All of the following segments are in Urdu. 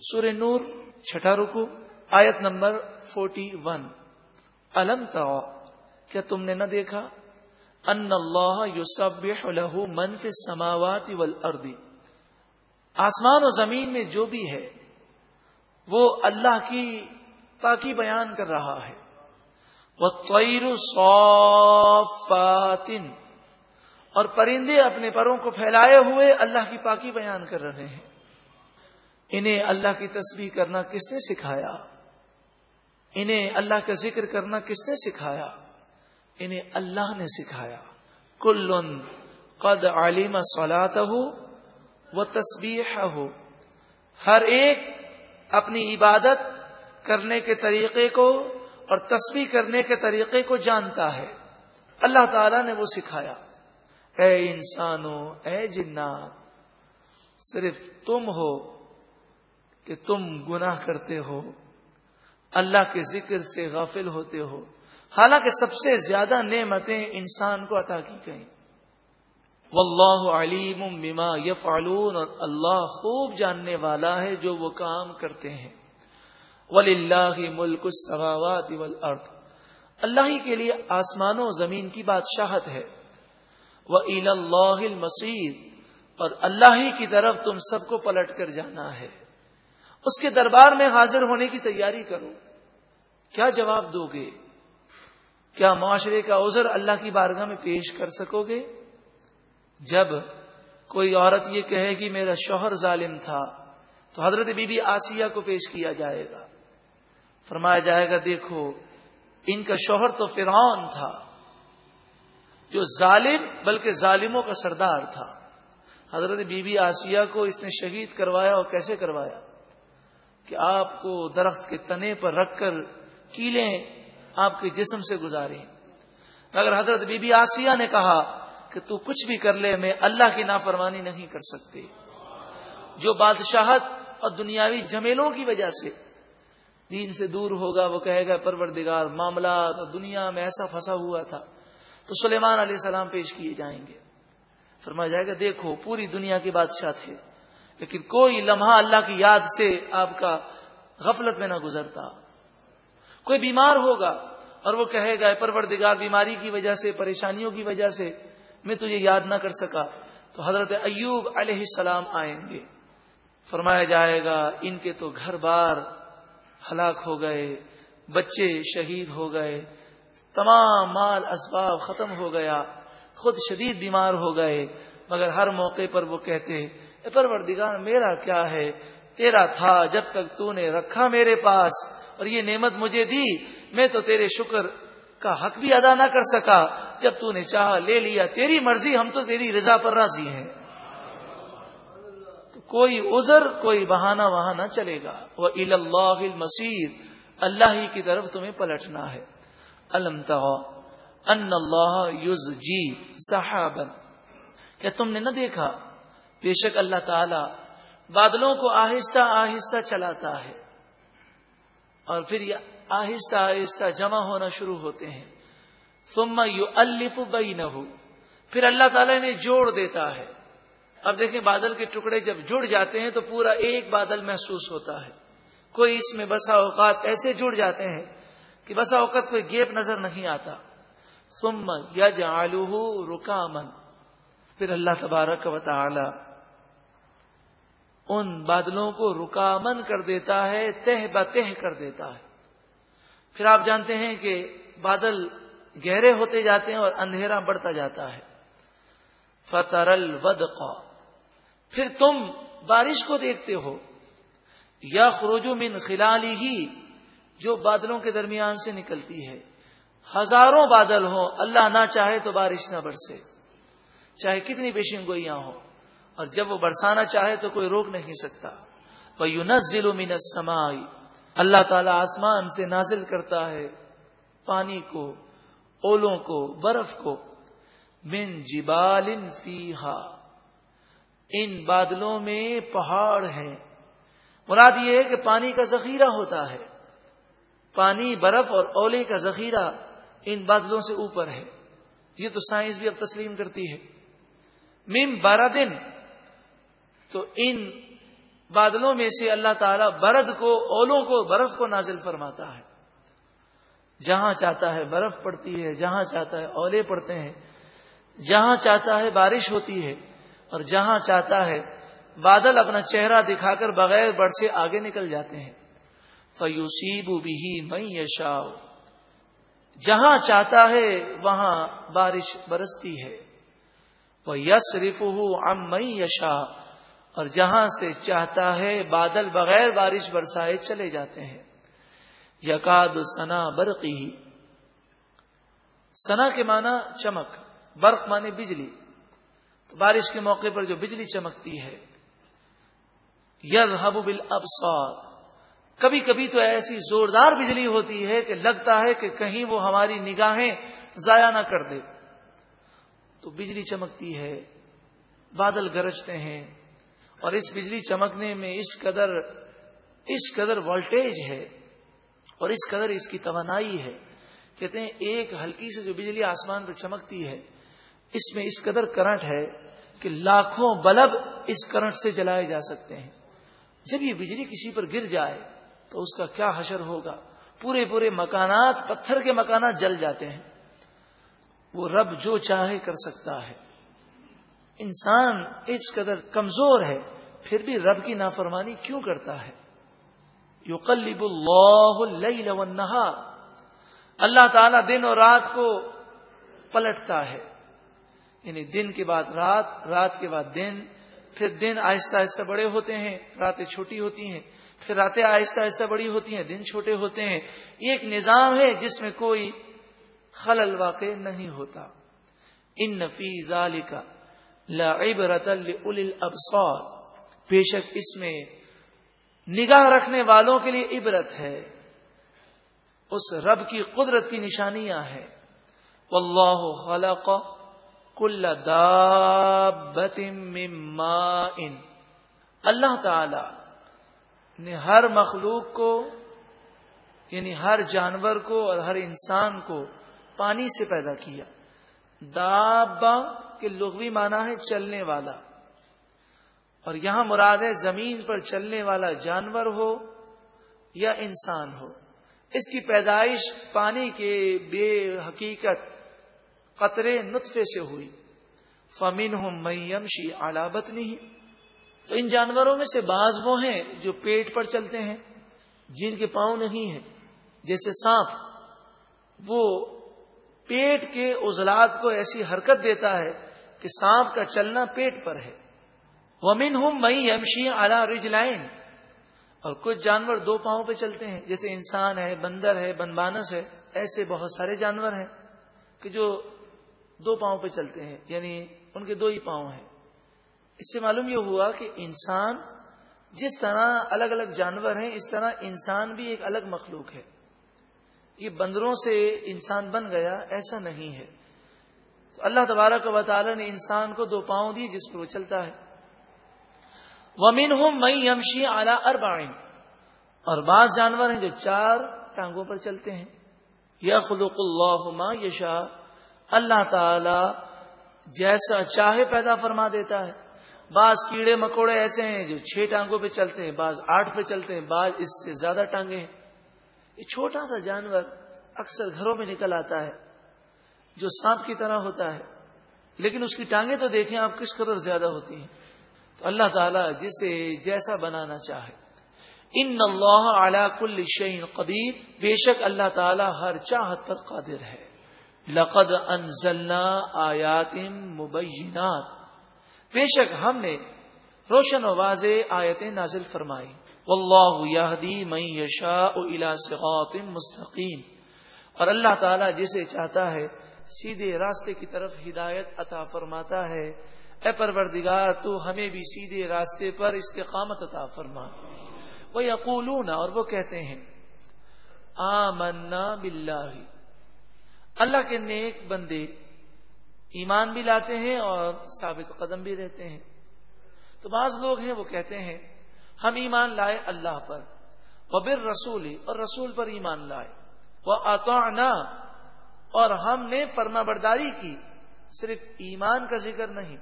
سور نور، چھٹا رکو آیت نمبر فورٹی ون۔ الم کیا تم نے نہ دیکھا؟ ان اللہ یوسف له من فی السماوات والارض۔ آسمان و زمین میں جو بھی ہے، وہ اللہ کی پاکی بیان کر رہا ہے۔ وہ تویر اور پرندے اپنے پروں کو پھیلائے ہوئے اللہ کی پاکی بیان کر رہے ہیں۔ انہیں اللہ کی تصویر کرنا کس نے سکھایا؟ انہیں اللہ کا ذکر کرنا کس نے سکھایا؟ انہیں اللہ نے سکھایا۔ کل قد عالم سولاد ہو وہ تصویر ہو ہر ایک اپنی عبادت کرنے کے طریقے کو اور تصویر کرنے کے طریقے کو جانتا ہے۔ اللہ تعالی نے وہ سکھایا۔ اے انسانوں اے جنات صرف تم ہو کہ تم گناہ کرتے ہو، اللہ کے ذکر سے غافل ہوتے ہو۔ حالانکہ سب سے زیادہ نعمتیں انسان کو عطا کی گئیں۔ واللہ علیم بما یفعلون، اور اللہ خوب جاننے والا ہے جو وہ کام کرتے ہیں۔ وللہ ملک السماوات والارض۔ اللہ ہی کے لیے آسمانوں زمین کی بادشاہت ہے۔ وہ اللہ المسیر اور اللہ ہی کی طرف تم سب کو پلٹ کر جانا ہے۔ اس کے دربار میں حاضر ہونے کی تیاری کرو کیا جواب دو گے؟ کیا معاشرے کا عذر اللہ کی بارگاہ میں پیش کر سکو گے؟ جب کوئی عورت یہ کہے گی میرا شوہر ظالم تھا، تو حضرت بی بی آسیہ کو پیش کیا جائے گا۔ فرمایا جائے گا، دیکھو، ان کا شوہر تو فرعون تھا، جو ظالم بلکہ ظالموں کا سردار تھا۔ حضرت بی بی آسیہ کو اس نے شہید کروایا اور کیسے کروایا؟ کہ آپ کو درخت کے تنے پر رکھ کر کیلیں آپ کے جسم سے گزاری مگر حضرت بی بی آسیہ نے کہا کہ تو کچھ بھی کر لے، میں اللہ کی نافرمانی نہیں کر سکتے۔ جو بادشاہت اور دنیاوی جمیلوں کی وجہ سے دین سے دور ہوگا، وہ کہے گا، پروردگار، معاملات اور دنیا میں ایسا پھنسا ہوا تھا۔ تو سلیمان علیہ السلام پیش کیے جائیں گے۔ فرمایا جائے گا، دیکھو، پوری دنیا کے بادشاہ تھے۔ لیکن کوئی لمحہ اللہ کی یاد سے آپ کا غفلت میں نہ گزرتا۔ کوئی بیمار ہوگا اور وہ کہے گا پروردگار، بیماری کی وجہ سے، پریشانیوں کی وجہ سے میں تجھے یاد نہ کر سکا۔ تو حضرت ایوب علیہ السلام آئیں گے۔ فرمایا جائے گا، ان کے تو گھر بار ہلاک ہو گئے، بچے شہید ہو گئے، تمام مال اسباب ختم ہو گیا، خود شدید بیمار ہو گئے۔ مگر ہر موقع پر وہ کہتے پروردگار میرا کیا ہے؟ تیرا تھا جب تک تو نے رکھا میرے پاس اور یہ نعمت مجھے دی، میں تو تیرے شکر کا حق بھی ادا نہ کر سکا جب تو نے چاہا لے لیا، تیری مرضی ہم تو تیری رضا پر راضی ہیں. تو کوئی عذر، کوئی بہانہ وہاں نہ چلے گا۔ وہ اللہ مسیر اللہ ہی کی طرف تمہیں پلٹنا ہے۔ الم ان اللہ یوز جی صحابن کیا تم نے نہ دیکھا۔ بے شک اللہ تعالی بادلوں کو آہستہ آہستہ چلاتا ہے۔ اور پھر یہ آہستہ آہستہ جمع ہونا شروع ہوتے ہیں۔ ثم یو الف بئی نہ پھر اللہ تعالی نے جوڑ دیتا ہے۔ اب دیکھیں بادل کے ٹکڑے جب جڑ جاتے ہیں تو پورا ایک بادل محسوس ہوتا ہے۔ کوئی اس میں بسا اوقات ایسے جڑ جاتے ہیں کہ بسا اوقات کوئی گیپ نظر نہیں آتا۔ ثم یج آلو رکامن پھر اللہ تبارک و تعالی ان بادلوں کو رکامن کر دیتا ہے، تہ بتہ کر دیتا ہے۔ پھر آپ جانتے ہیں کہ بادل گہرے ہوتے جاتے ہیں اور اندھیرا بڑھتا جاتا ہے۔ فترل ود پھر تم بارش کو دیکھتے ہو۔ یا خروجو من خلالی ہی جو بادلوں کے درمیان سے نکلتی ہے۔ ہزاروں بادل ہوں، اللہ نہ چاہے تو بارش نہ برسے۔ چاہے کتنی پیشن گوئیاں ہوں، اور جب وہ برسانا چاہے تو کوئی روک نہیں سکتا۔ وہ یونس ضلع من سمائی اللہ تعالی آسمان سے نازل کرتا ہے پانی کو، اولوں کو، برف کو۔ من جبال فیہا ان بادلوں میں پہاڑ ہیں۔ مراد یہ ہے کہ پانی کا ذخیرہ ہوتا ہے۔ پانی، برف اور اولے کا ذخیرہ ان بادلوں سے اوپر ہے۔ یہ تو سائنس بھی اب تسلیم کرتی ہے۔ مم بارہ دن تو ان بادلوں میں سے اللہ تعالیٰ برد کو، اولوں کو، برف کو نازل فرماتا ہے۔ جہاں چاہتا ہے برف پڑتی ہے، جہاں چاہتا ہے اولے پڑتے ہیں۔ جہاں چاہتا ہے بارش ہوتی ہے۔ اور جہاں چاہتا ہے بادل اپنا چہرہ دکھا کر بغیر بڑھ سے آگے نکل جاتے ہیں۔ فیوسیب بھی میں یشا جہاں چاہتا ہے، وہاں بارش برستی ہے۔ وہ یس رف ام یشا اور جہاں سے چاہتا ہے، بادل بغیر بارش برسائے چلے جاتے ہیں۔ یقاد سنا برقی۔ سنا کے معنی چمک، برق مانے بجلی۔ تو بارش کے موقع پر جو بجلی چمکتی ہے ید حب بل کبھی کبھی تو ایسی زوردار بجلی ہوتی ہے کہ لگتا ہے کہ کہیں وہ ہماری نگاہیں ضائع نہ کر دے۔ تو بجلی چمکتی ہے، بادل گرجتے ہیں، اور اس بجلی چمکنے میں اس قدر اس قدر وولٹیج ہے، اور اس قدر اس کی توانائی ہے۔ کہتے ہیں ایک ہلکی سے جو بجلی آسمان پہ چمکتی ہے، اس میں اس قدر کرنٹ ہے کہ لاکھوں بلب اس کرنٹ سے جلائے جا سکتے ہیں۔ جب یہ بجلی کسی پر گر جائے تو اس کا کیا حشر ہوگا؟ پورے پورے مکانات، پتھر کے مکانات جل جاتے ہیں۔ وہ رب جو چاہے کر سکتا ہے۔ انسان اس قدر کمزور ہے، پھر بھی رب کی نافرمانی کیوں کرتا ہے؟ یو قلب اللہ اللہ تعالی دن اور رات کو پلٹتا ہے۔ یعنی دن کے بعد رات رات کے بعد دن۔ پھر دن آہستہ آہستہ بڑے ہوتے ہیں، راتیں چھوٹی ہوتی ہیں۔ پھر راتیں آہستہ آہستہ بڑی ہوتی ہیں، دن چھوٹے ہوتے ہیں۔ یہ ایک نظام ہے جس میں کوئی خلل واقع نہیں ہوتا۔ ان نفی کا لعبرت الابصار بے شک اس میں نگاہ رکھنے والوں کے لیے عبرت ہے۔ اس رب کی قدرت کی نشانیاں ہیں۔ واللہ خلق کل دابت من ماء۔ اللہ تعالی نے ہر مخلوق کو یعنی ہر جانور کو اور ہر انسان کو پانی سے پیدا کیا۔ دابا کے لغوی معنی ہے چلنے والا۔ اور یہاں مراد ہے زمین پر چلنے والا جانور ہو یا انسان ہو۔ اس کی پیدائش پانی کے بے حقیقت قطرے نطفے سے ہوئی۔ فمین ہوں میم شی علابت نہیں تو ان جانوروں میں سے بعض وہ ہیں جو پیٹ پر چلتے ہیں، جن کے پاؤں نہیں ہیں۔ جیسے سانپ، وہ پیٹ کے عزلات کو ایسی حرکت دیتا ہے کہ سانپ کا چلنا پیٹ پر ہے۔ ومن ہوں مئی یمشی اعلی رج لائن اور کچھ جانور دو پاؤں پہ چلتے ہیں۔ جیسے انسان ہے، بندر ہے، بنبانس ہے، ایسے بہت سارے جانور ہیں کہ جو دو پاؤں پہ چلتے ہیں یعنی ان کے دو ہی پاؤں ہیں۔ اس سے معلوم یہ ہوا کہ انسان جس طرح الگ الگ جانور ہیں، اس طرح انسان بھی ایک الگ مخلوق ہے۔ یہ بندروں سے انسان بن گیا، ایسا نہیں ہے۔ تو اللہ تبارک و تعالی نے انسان کو دو پاؤں دی جس پر وہ چلتا ہے۔ ومن ہوں مئی یمشی اعلی اربائن اور بعض جانور ہیں جو چار ٹانگوں پر چلتے ہیں۔ یا خلق اللہ یشا اللہ تعالی جیسا چاہے پیدا فرما دیتا ہے۔ بعض کیڑے مکوڑے ایسے ہیں جو چھ ٹانگوں پہ چلتے ہیں، بعض آٹھ پہ چلتے ہیں، بعض اس سے زیادہ ٹانگیں ہیں۔ یہ چھوٹا سا جانور اکثر گھروں میں نکل آتا ہے، جو سانپ کی طرح ہوتا ہے۔ لیکن اس کی ٹانگیں تو دیکھیں آپ کس قدر زیادہ ہوتی ہیں۔ تو اللہ تعالیٰ جسے جیسا بنانا چاہے۔ ان اللہ اعلی کل شعین قدیر، بے شک اللہ تعالیٰ ہر چاہت پر قادر ہے۔ لقد انزلنا آیات مبینات۔ بے شک ہم نے روشن و واضح آیتیں نازل فرمائی واللہ یہدی من یشاء الى صراط مستقیم۔ اور اللہ تعالیٰ جسے چاہتا ہے سیدھے راستے کی طرف ہدایت عطا فرماتا ہے۔ اے پروردگار، تو ہمیں بھی سیدھے راستے پر استقامت عطا فرما۔ وہ یقولون اور وہ کہتے ہیں، آمنا باللہ۔ اللہ کے نیک بندے ایمان بھی لاتے ہیں اور ثابت قدم بھی رہتے ہیں۔ تو بعض لوگ ہیں، وہ کہتے ہیں ہم ایمان لائے اللہ پر۔ وہ بر رسول اور رسول پر ایمان لائے۔ وہ اتونا اور ہم نے فرما برداری کی۔ صرف ایمان کا ذکر نہیں،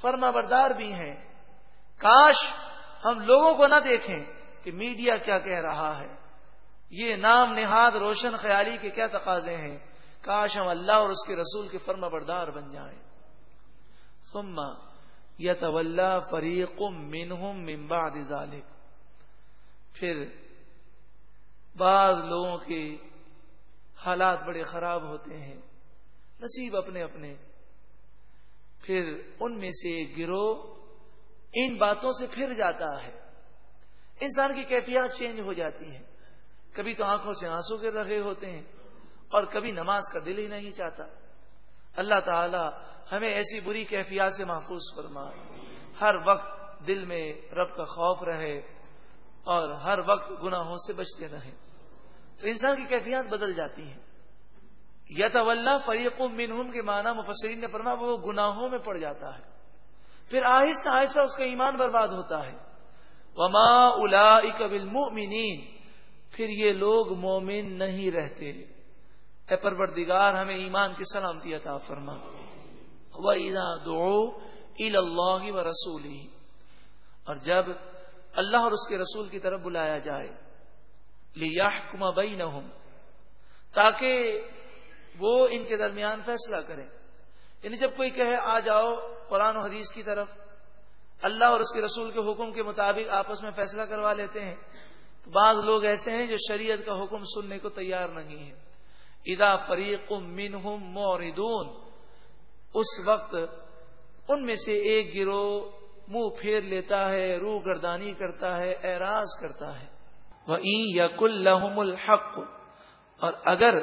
فرما بردار بھی ہیں۔ کاش ہم لوگوں کو نہ دیکھیں کہ میڈیا کیا کہہ رہا ہے۔ یہ نام نہاد روشن خیالی کے کیا تقاضے ہیں۔ کاش ہم اللہ اور اس کے رسول کے فرما بردار بن جائیں۔ ثم یتولا فریق منہم من بعد ذالک۔ پھر بعض لوگوں کے حالات بڑے خراب ہوتے ہیں، نصیب اپنے اپنے۔ پھر ان میں سے گروہ ان باتوں سے پھر جاتا ہے۔ انسان کی کیفیات چینج ہو جاتی ہیں۔ کبھی تو آنکھوں سے آنسو گر رہے ہوتے ہیں اور کبھی نماز کا دل ہی نہیں چاہتا۔ اللہ تعالی ہمیں ایسی بری کیفیات سے محفوظ فرما۔ ہر وقت دل میں رب کا خوف رہے اور ہر وقت گناہوں سے بچتے رہیں۔ تو انسان کی کیفیات بدل جاتی ہیں۔ یا تو اللہ فریق منہم کے معنی مفسرین نے فرما وہ گناہوں میں پڑ جاتا ہے۔ پھر آہستہ آہستہ اس کا ایمان برباد ہوتا ہے۔ وما الا اکبل پھر یہ لوگ مومن نہیں رہتے۔ اے پروردگار، ہمیں ایمان کی سلامتی عطا فرما۔ وہ ادا دو اللہ و رسولی اور جب اللہ اور اس کے رسول کی طرف بلایا جائے لیا کما بئی نہ تاکہ وہ ان کے درمیان فیصلہ کریں۔ یعنی جب کوئی کہے، آ جاؤ قرآن و حدیث کی طرف، اللہ اور اس کے رسول کے حکم کے مطابق آپس میں فیصلہ کروا لیتے ہیں، تو بعض لوگ ایسے ہیں جو شریعت کا حکم سننے کو تیار نہیں ہے ادا فریق منہم موردون اس وقت ان میں سے ایک گروہ منہ پھیر لیتا ہے، روح گردانی کرتا ہے، اعراض کرتا ہے۔ وہ یق الحم الحق، اور اگر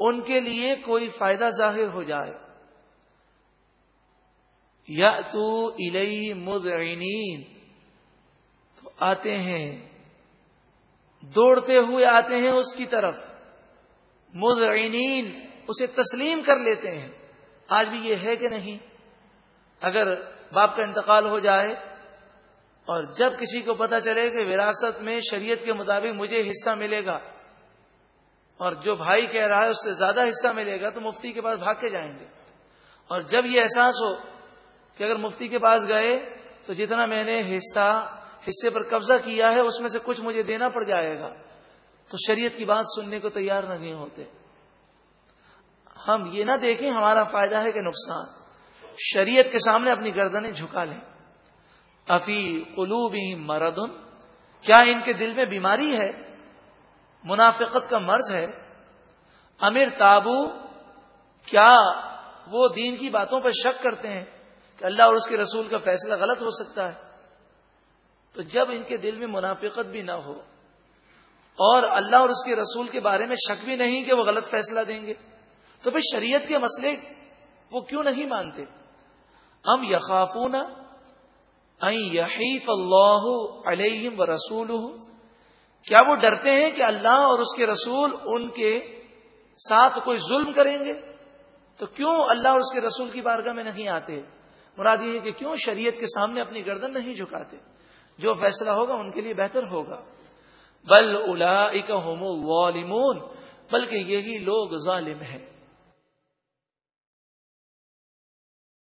ان کے لیے کوئی فائدہ ظاہر ہو جائے۔ یا تو الئی مدعینین تو آتے ہیں۔ دوڑتے ہوئے آتے ہیں اس کی طرف۔ مدعینین اسے تسلیم کر لیتے ہیں۔ آج بھی یہ ہے کہ نہیں؟ اگر باپ کا انتقال ہو جائے اور جب کسی کو پتا چلے کہ وراثت میں شریعت کے مطابق مجھے حصہ ملے گا اور جو بھائی کہہ رہا ہے اس سے زیادہ حصہ ملے گا، تو مفتی کے پاس بھاگ کے جائیں گے۔ اور جب یہ احساس ہو کہ اگر مفتی کے پاس گئے، تو جتنا میں نے حصہ، حصے پر قبضہ کیا ہے، اس میں سے کچھ مجھے دینا پڑ جائے گا۔ تو شریعت کی بات سننے کو تیار نہیں ہوتے۔ ہم یہ نہ دیکھیں ہمارا فائدہ ہے کہ نقصان۔ شریعت کے سامنے اپنی گردنیں جھکا لیں۔ افی قلوب مردن کیا ان کے دل میں بیماری ہے؟ منافقت کا مرض ہے؟ امیر تابو، کیا وہ دین کی باتوں پر شک کرتے ہیں کہ اللہ اور اس کے رسول کا فیصلہ غلط ہو سکتا ہے؟ تو جب ان کے دل میں منافقت بھی نہ ہو اور اللہ اور اس کے رسول کے بارے میں شک بھی نہیں کہ وہ غلط فیصلہ دیں گے تو پھر شریعت کے مسئلے وہ کیوں نہیں مانتے؟ ہم یخافون یحیف اللہ علیہم و رسول کیا وہ ڈرتے ہیں کہ اللہ اور اس کے رسول ان کے ساتھ کوئی ظلم کریں گے؟ تو کیوں اللہ اور اس کے رسول کی بارگاہ میں نہیں آتے؟ مراد یہ ہے کہ کیوں شریعت کے سامنے اپنی گردن نہیں جھکاتے؟ جو فیصلہ ہوگا ان کے لیے بہتر ہوگا۔ بل الا ہوم بلکہ یہی لوگ ظالم ہیں۔